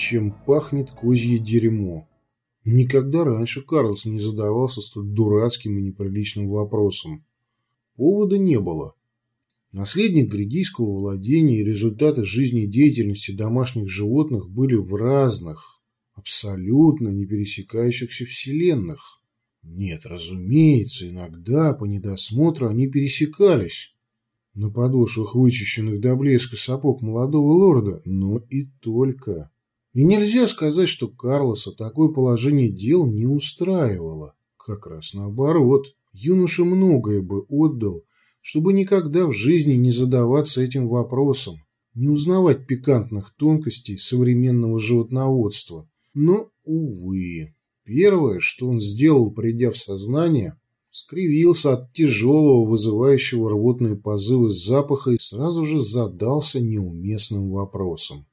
чем пахнет козье дерьмо. Никогда раньше Карлс не задавался столь дурацким и неприличным вопросом. Повода не было. Наследник грядийского владения и результаты жизнедеятельности домашних животных были в разных, абсолютно не пересекающихся вселенных. Нет, разумеется, иногда по недосмотру они пересекались на подошвах вычищенных до блеска сапог молодого лорда, но и только. И нельзя сказать, что Карлоса такое положение дел не устраивало. Как раз наоборот, юноша многое бы отдал, чтобы никогда в жизни не задаваться этим вопросом, не узнавать пикантных тонкостей современного животноводства. Но, увы, первое, что он сделал, придя в сознание, скривился от тяжелого, вызывающего рвотные позывы запаха и сразу же задался неуместным вопросом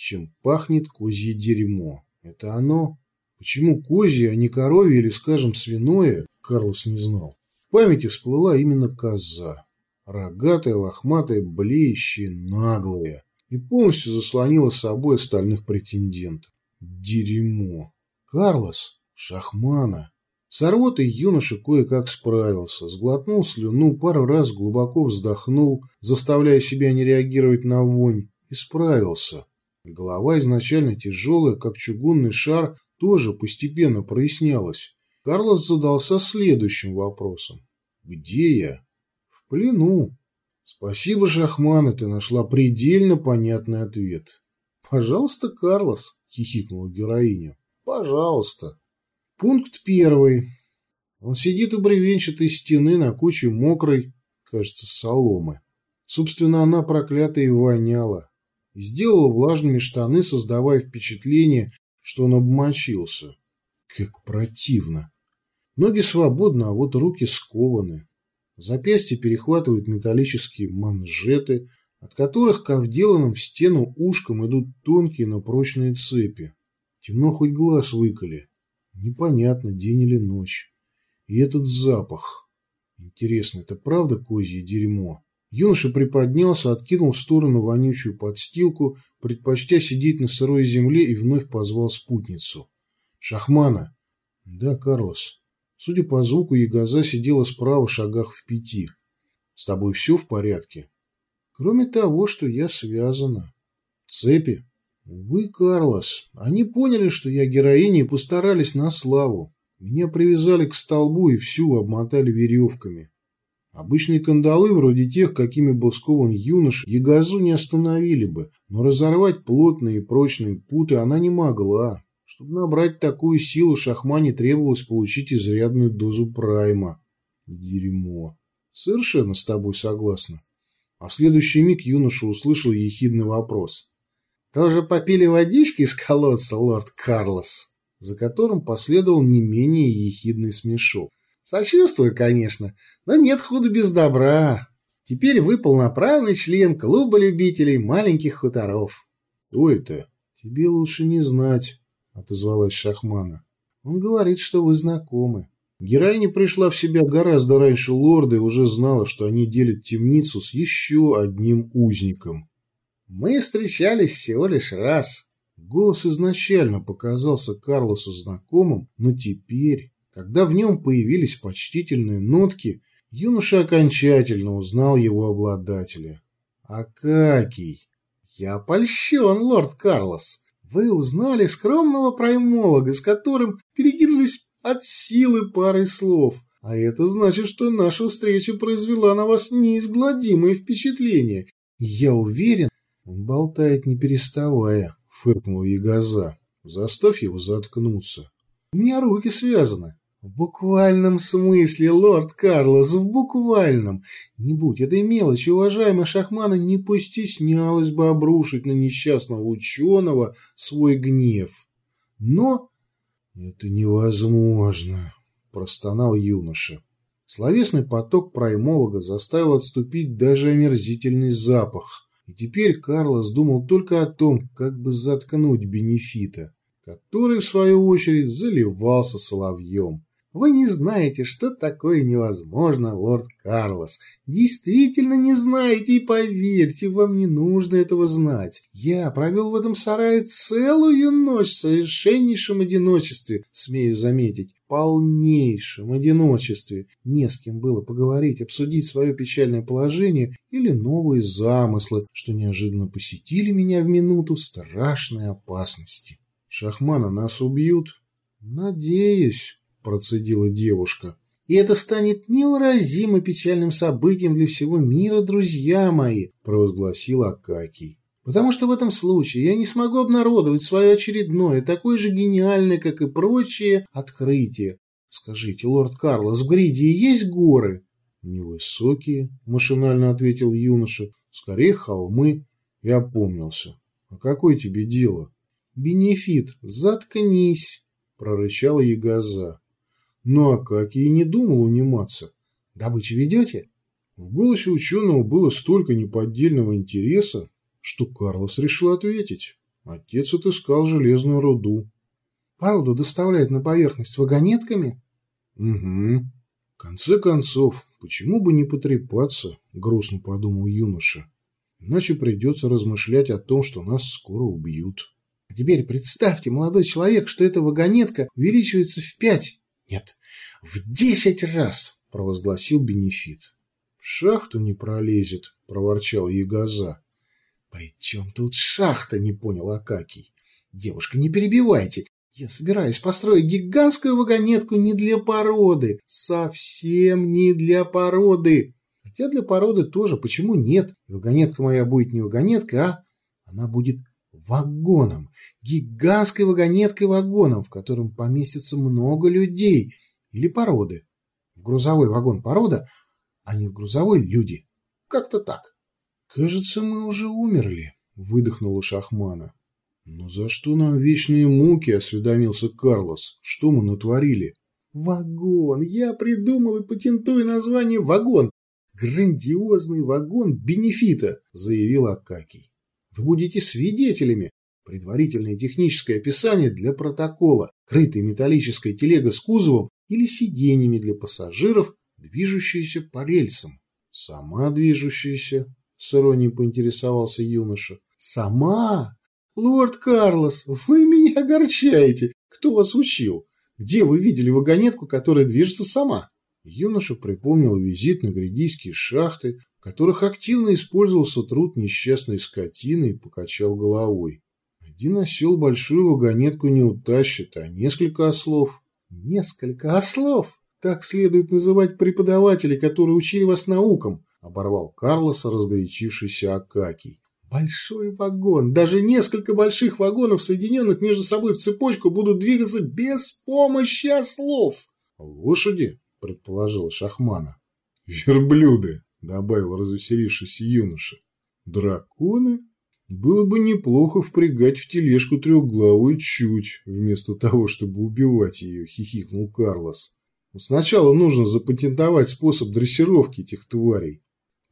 чем пахнет козье дерьмо. Это оно? Почему козье, а не коровье или, скажем, свиное, Карлос не знал. В памяти всплыла именно коза. Рогатая, лохматая, блеющая, наглая. И полностью заслонила собой остальных претендентов. Дерьмо. Карлос, шахмана. С юноша кое-как справился, сглотнул слюну, пару раз глубоко вздохнул, заставляя себя не реагировать на вонь, и справился. Голова изначально тяжелая, как чугунный шар, тоже постепенно прояснялась. Карлос задался следующим вопросом. «Где я?» «В плену». «Спасибо, Шахман, ты нашла предельно понятный ответ». «Пожалуйста, Карлос», — хихикнула героиня. «Пожалуйста». Пункт первый. Он сидит у бревенчатой стены на куче мокрой, кажется, соломы. Собственно, она проклятая и воняла и сделала влажными штаны, создавая впечатление, что он обмочился. Как противно. Ноги свободны, а вот руки скованы. Запястья перехватывают металлические манжеты, от которых к вделанным в стену ушкам идут тонкие, но прочные цепи. Темно хоть глаз выколи. Непонятно, день или ночь. И этот запах. Интересно, это правда козье дерьмо? Юноша приподнялся, откинул в сторону вонючую подстилку, предпочтя сидеть на сырой земле и вновь позвал спутницу. «Шахмана!» «Да, Карлос. Судя по звуку, ягоза сидела справа шагах в пяти. С тобой все в порядке?» «Кроме того, что я связана». «Цепи?» «Увы, Карлос, они поняли, что я героиня и постарались на славу. Меня привязали к столбу и всю обмотали веревками. Обычные кандалы, вроде тех, какими был скован юнош, ягозу не остановили бы, но разорвать плотные и прочные путы она не могла. Чтобы набрать такую силу, Шахмане требовалось получить изрядную дозу прайма. Дерьмо. Совершенно с тобой согласна. А в следующий миг юноша услышал ехидный вопрос. «Тоже попили водички из колодца, лорд Карлос?» За которым последовал не менее ехидный смешок. Сочувствую, конечно, но нет худа без добра. Теперь вы полноправный член клуба любителей маленьких хуторов. — Кто это? — Тебе лучше не знать, — отозвалась Шахмана. — Он говорит, что вы знакомы. Героиня пришла в себя гораздо раньше лорда и уже знала, что они делят темницу с еще одним узником. «Мы встречались всего лишь раз». Голос изначально показался Карлосу знакомым, но теперь когда в нем появились почтительные нотки, юноша окончательно узнал его обладателя. Акакий. Я польщен, лорд Карлос. Вы узнали скромного праймолога, с которым перекинулись от силы парой слов. А это значит, что наша встреча произвела на вас неизгладимое впечатление. Я уверен... Он болтает не переставая, фыркнула Ягоза. Заставь его заткнуться. У меня руки связаны. В буквальном смысле, лорд Карлос, в буквальном. Не будь этой мелочи, уважаемая Шахмана не постеснялась бы обрушить на несчастного ученого свой гнев. Но это невозможно, простонал юноша. Словесный поток праймолога заставил отступить даже омерзительный запах. И теперь Карлос думал только о том, как бы заткнуть бенефита, который, в свою очередь, заливался соловьем. Вы не знаете, что такое невозможно, лорд Карлос. Действительно не знаете, и поверьте, вам не нужно этого знать. Я провел в этом сарае целую ночь в совершеннейшем одиночестве, смею заметить, полнейшем одиночестве. Не с кем было поговорить, обсудить свое печальное положение или новые замыслы, что неожиданно посетили меня в минуту страшной опасности. Шахмана нас убьют? Надеюсь. — процедила девушка. «И это станет невыразимо печальным событием для всего мира, друзья мои», — провозгласил Акакий. «Потому что в этом случае я не смогу обнародовать свое очередное, такое же гениальное, как и прочие, открытие. Скажите, лорд Карлос, в Гридии есть горы?» «Невысокие», — машинально ответил юноша, — «скорее холмы». Я опомнился. «А какое тебе дело?» «Бенефит, заткнись», — прорычала Ягоза. Но Акакий не думал униматься. «Добычу ведете?» В голосе ученого было столько неподдельного интереса, что Карлос решил ответить. Отец отыскал железную руду. «Породу доставляют на поверхность вагонетками?» «Угу. В конце концов, почему бы не потрепаться?» – грустно подумал юноша. «Иначе придется размышлять о том, что нас скоро убьют». А теперь представьте, молодой человек, что эта вагонетка увеличивается в пять нет, в десять раз, провозгласил Бенефит. Шахту не пролезет, проворчал Ягоза. При чем тут шахта, не понял Акакий. Девушка, не перебивайте. Я собираюсь построить гигантскую вагонетку не для породы. Совсем не для породы. Хотя для породы тоже. Почему нет? Вагонетка моя будет не вагонетка, а она будет вагоном, гигантской вагонеткой-вагоном, в котором поместится много людей или породы. В грузовой вагон порода, а не в грузовой люди. Как-то так. «Кажется, мы уже умерли», — выдохнула Шахмана. «Но за что нам вечные муки?» — осведомился Карлос. «Что мы натворили?» «Вагон! Я придумал и патентую название «Вагон». Грандиозный вагон бенефита!» — заявил Акакий. Будете свидетелями. Предварительное техническое описание для протокола, крытая металлическая телега с кузовом или сиденьями для пассажиров, движущиеся по рельсам. Сама движущаяся, с иронией поинтересовался юноша. Сама? Лорд Карлос, вы меня огорчаете. Кто вас учил? Где вы видели вагонетку, которая движется сама? Юноша припомнил визит на грядийские шахты, в которых активно использовался труд несчастной скотины и покачал головой. Один осел большую вагонетку не утащит, а несколько ослов. Несколько ослов! Так следует называть преподавателей, которые учили вас наукам, оборвал Карлоса разгорячившийся Акакий. Большой вагон, даже несколько больших вагонов, соединенных между собой в цепочку, будут двигаться без помощи ослов. Лошади, предположил Шахмана. Верблюды, — добавил развеселившийся юноша. «Драконы? Было бы неплохо впрягать в тележку трехглавую чуть, вместо того, чтобы убивать ее», — хихикнул Карлос. «Но сначала нужно запатентовать способ дрессировки этих тварей.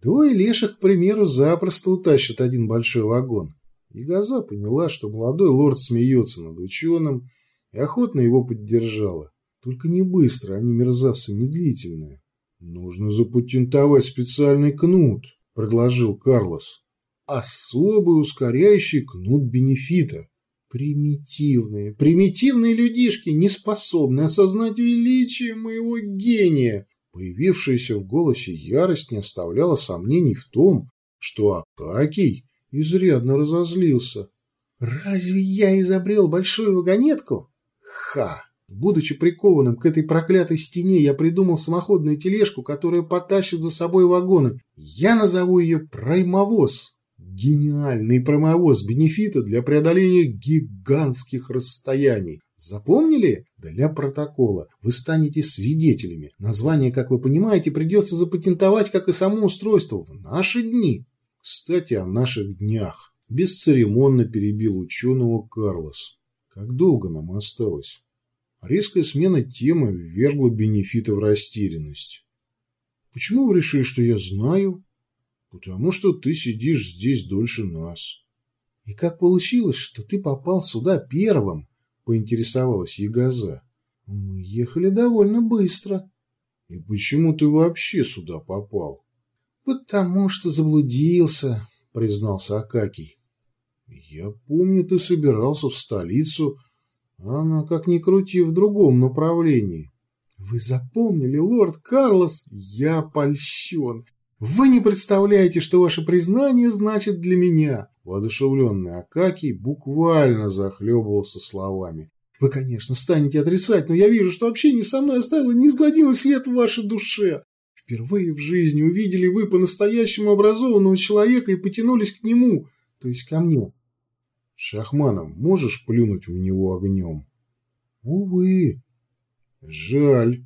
Двое леших, к примеру, запросто утащат один большой вагон». И Газа поняла, что молодой лорд смеется над ученым, и охотно его поддержала. Только не быстро, они мерзавцы медлительные. «Нужно запатентовать специальный кнут», – предложил Карлос. «Особый ускоряющий кнут бенефита». Примитивные, примитивные людишки, не способны осознать величие моего гения. Появившаяся в голосе ярость не оставляла сомнений в том, что Акакий изрядно разозлился. «Разве я изобрел большую вагонетку?» «Ха! Будучи прикованным к этой проклятой стене, я придумал самоходную тележку, которая потащит за собой вагоны. Я назову ее «Праймовоз». Гениальный промовоз бенефита для преодоления гигантских расстояний. Запомнили? Для протокола. Вы станете свидетелями. Название, как вы понимаете, придется запатентовать, как и само устройство, в наши дни. Кстати, о наших днях. Бесцеремонно перебил ученого Карлос. Как долго нам осталось? Резкая смена темы ввергла бенефита в растерянность. «Почему вы решили, что я знаю?» «Потому что ты сидишь здесь дольше нас». «И как получилось, что ты попал сюда первым?» – поинтересовалась Ягоза. Мы ехали довольно быстро. И почему ты вообще сюда попал? Потому что заблудился, признался Акакий. Я помню, ты собирался в столицу, она, как ни крути, в другом направлении. Вы запомнили, лорд Карлос? Я польщен. Вы не представляете, что ваше признание значит для меня. Воодушевленный Акакий буквально захлебывался словами. Вы, конечно, станете отрицать, но я вижу, что общение со мной оставило неизгладимый след в вашей душе. Впервые в жизни увидели вы по-настоящему образованного человека и потянулись к нему, то есть ко мне. Шахманов, можешь плюнуть в него огнем? Увы. Жаль.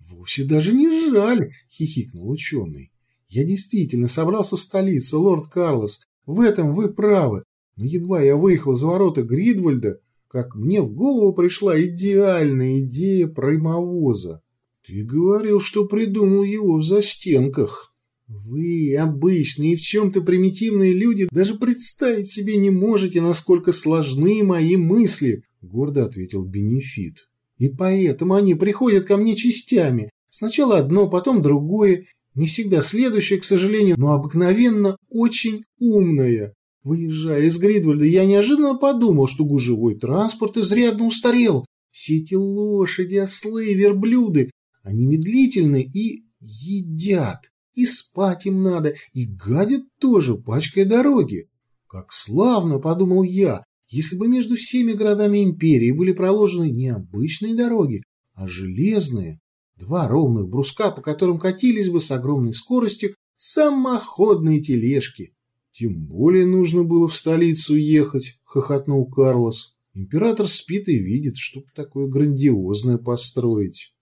Вовсе даже не жаль, хихикнул ученый. Я действительно собрался в столицу, лорд Карлос. В этом вы правы. Но едва я выехал за ворота Гридвальда, как мне в голову пришла идеальная идея проймовоза. Ты говорил, что придумал его в застенках. Вы, обычные и в чем-то примитивные люди, даже представить себе не можете, насколько сложны мои мысли, гордо ответил Бенефит. И поэтому они приходят ко мне частями. Сначала одно, потом другое, не всегда следующее, к сожалению, но обыкновенно очень умное. Выезжая из Гридвальда, я неожиданно подумал, что гужевой транспорт изрядно устарел. Все эти лошади, ослы, верблюды, они медлительны и едят. И спать им надо, и гадят тоже, пачкая дороги. Как славно, подумал я, если бы между всеми городами империи были проложены не обычные дороги, а железные. Два ровных бруска, по которым катились бы с огромной скоростью самоходные тележки. Тем более нужно было в столицу ехать, хохотнул Карлос. Император спит и видит, чтоб такое грандиозное построить.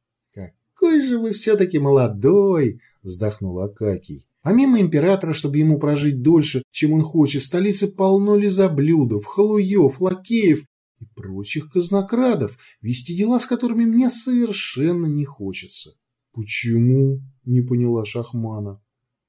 Какой же вы все-таки молодой, вздохнул Акакий. Помимо императора, чтобы ему прожить дольше, чем он хочет, в столице полно лизоблюдов, халуев, лакеев и прочих казнокрадов, вести дела с которыми мне совершенно не хочется. Почему? Не поняла Шахмана.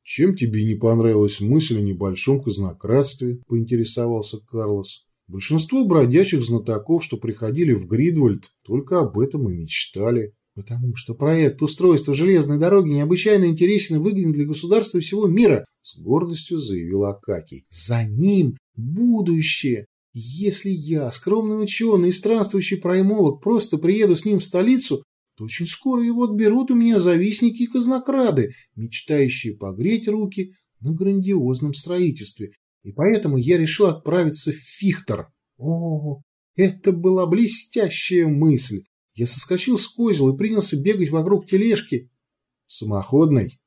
«Чем тебе не понравилась мысль о небольшом казнократстве?» – поинтересовался Карлос. Большинство бродячих знатоков, что приходили в Гридвальд, только об этом и мечтали. Потому что проект устройства железной дороги необычайно интересен и выгоден для государства всего мира, с гордостью заявил Акакий. За ним будущее. Если я, скромный ученый и странствующий праймолог, просто приеду с ним в столицу, то очень скоро его отберут у меня завистники и казнокрады, мечтающие погреть руки на грандиозном строительстве. И поэтому я решил отправиться в Фихтер. О, это была блестящая мысль. Я соскочил с козел и принялся бегать вокруг тележки. Самоходной?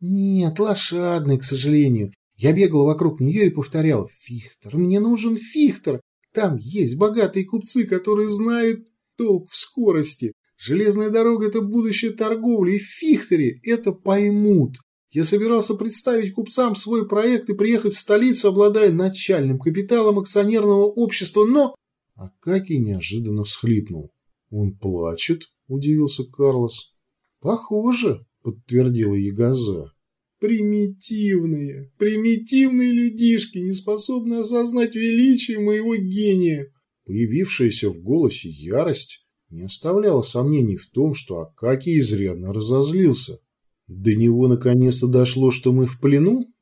Нет, лошадной, к сожалению. Я бегал вокруг нее и повторял «Фихтер, мне нужен Фихтер! Там есть богатые купцы, которые знают толк в скорости. Железная дорога – это будущее торговли, и в Фихтере это поймут. Я собирался представить купцам свой проект и приехать в столицу, обладая начальным капиталом акционерного общества, но... Акакий неожиданно всхлипнул. «Он плачет?» – удивился Карлос. «Похоже», – подтвердила Ягоза. «Примитивные, примитивные людишки, не способны осознать величие моего гения». Появившаяся в голосе ярость не оставляло сомнений в том, что Акакий изрядно разозлился. До него наконец-то дошло, что мы в плену?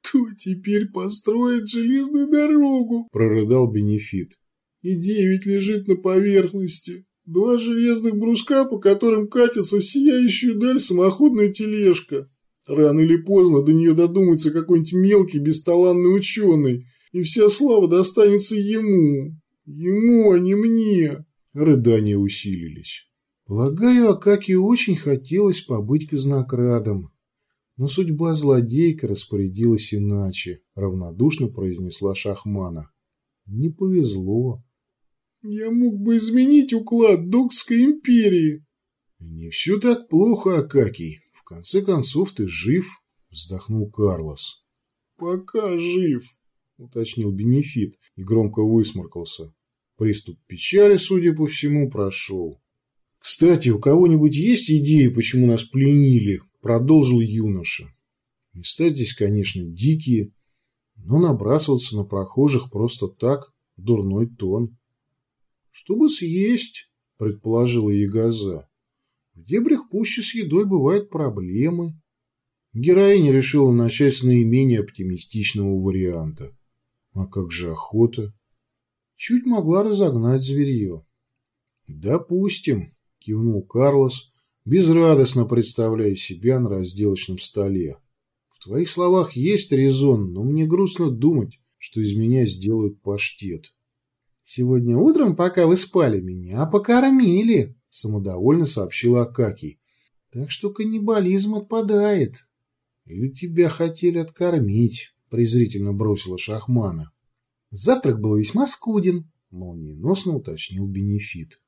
«Кто теперь построит железную дорогу?» – прорыдал Бенефит. «И девять лежит на поверхности. Два железных бруска, по которым катится в сияющую даль самоходная тележка. Рано или поздно до нее додумается какой-нибудь мелкий бесталанный ученый, и вся слава достанется ему. Ему, а не мне». Рыдания усилились. Полагаю, Акакию очень хотелось побыть казнокрадом. Но судьба злодейка распорядилась иначе, равнодушно произнесла Шахмана. Не повезло. Я мог бы изменить уклад Докской империи. Не все так плохо, Акакий. В конце концов, ты жив, вздохнул Карлос. Пока жив, уточнил Бенефит и громко высморкался. Приступ печали, судя по всему, прошел. «Кстати, у кого-нибудь есть идеи, почему нас пленили?» – продолжил юноша. Места здесь, конечно, дикие, но набрасываться на прохожих просто так – дурной тон. «Чтобы съесть», – предположила Ягоза. В дебрях пуще с едой бывают проблемы. Героиня решила начать с наименее оптимистичного варианта. А как же охота? Чуть могла разогнать зверье. Допустим, кивнул Карлос, безрадостно представляя себя на разделочном столе. В твоих словах есть резон, но мне грустно думать, что из меня сделают паштет. Сегодня утром, пока вы спали, меня покормили, самодовольно сообщила Акакий. Так что каннибализм отпадает. Или тебя хотели откормить, презрительно бросила Шахмана. Завтрак был весьма скуден, молниеносно уточнил Бенефит.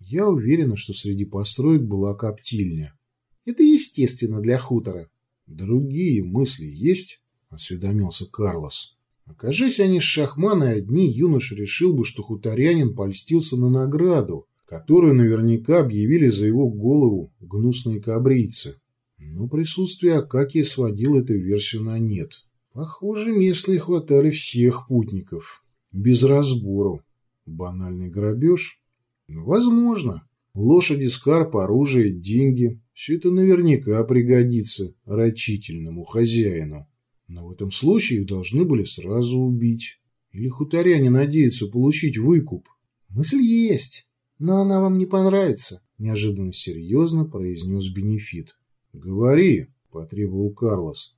Я уверена, что среди построек была коптильня. Это естественно для хутора. Другие мысли есть? Осведомился Карлос. Окажись они с Шахманой одни, юноша решил бы, что хуторянин польстился на награду, которую наверняка объявили за его голову гнусные кабрийцы. Но присутствие Акакия сводило эту версию на нет. Похоже, местные хватали всех путников. Без разбору. Банальный грабеж? Возможно. Лошади, скарп, оружие, деньги – все это наверняка пригодится рачительному хозяину. Но в этом случае их должны были сразу убить. Или хуторяне надеются получить выкуп. Мысль есть, но она вам не понравится, неожиданно серьезно произнес Бенефит. Говори, потребовал Карлос.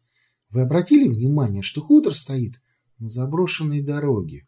Вы обратили внимание, что хутор стоит на заброшенной дороге?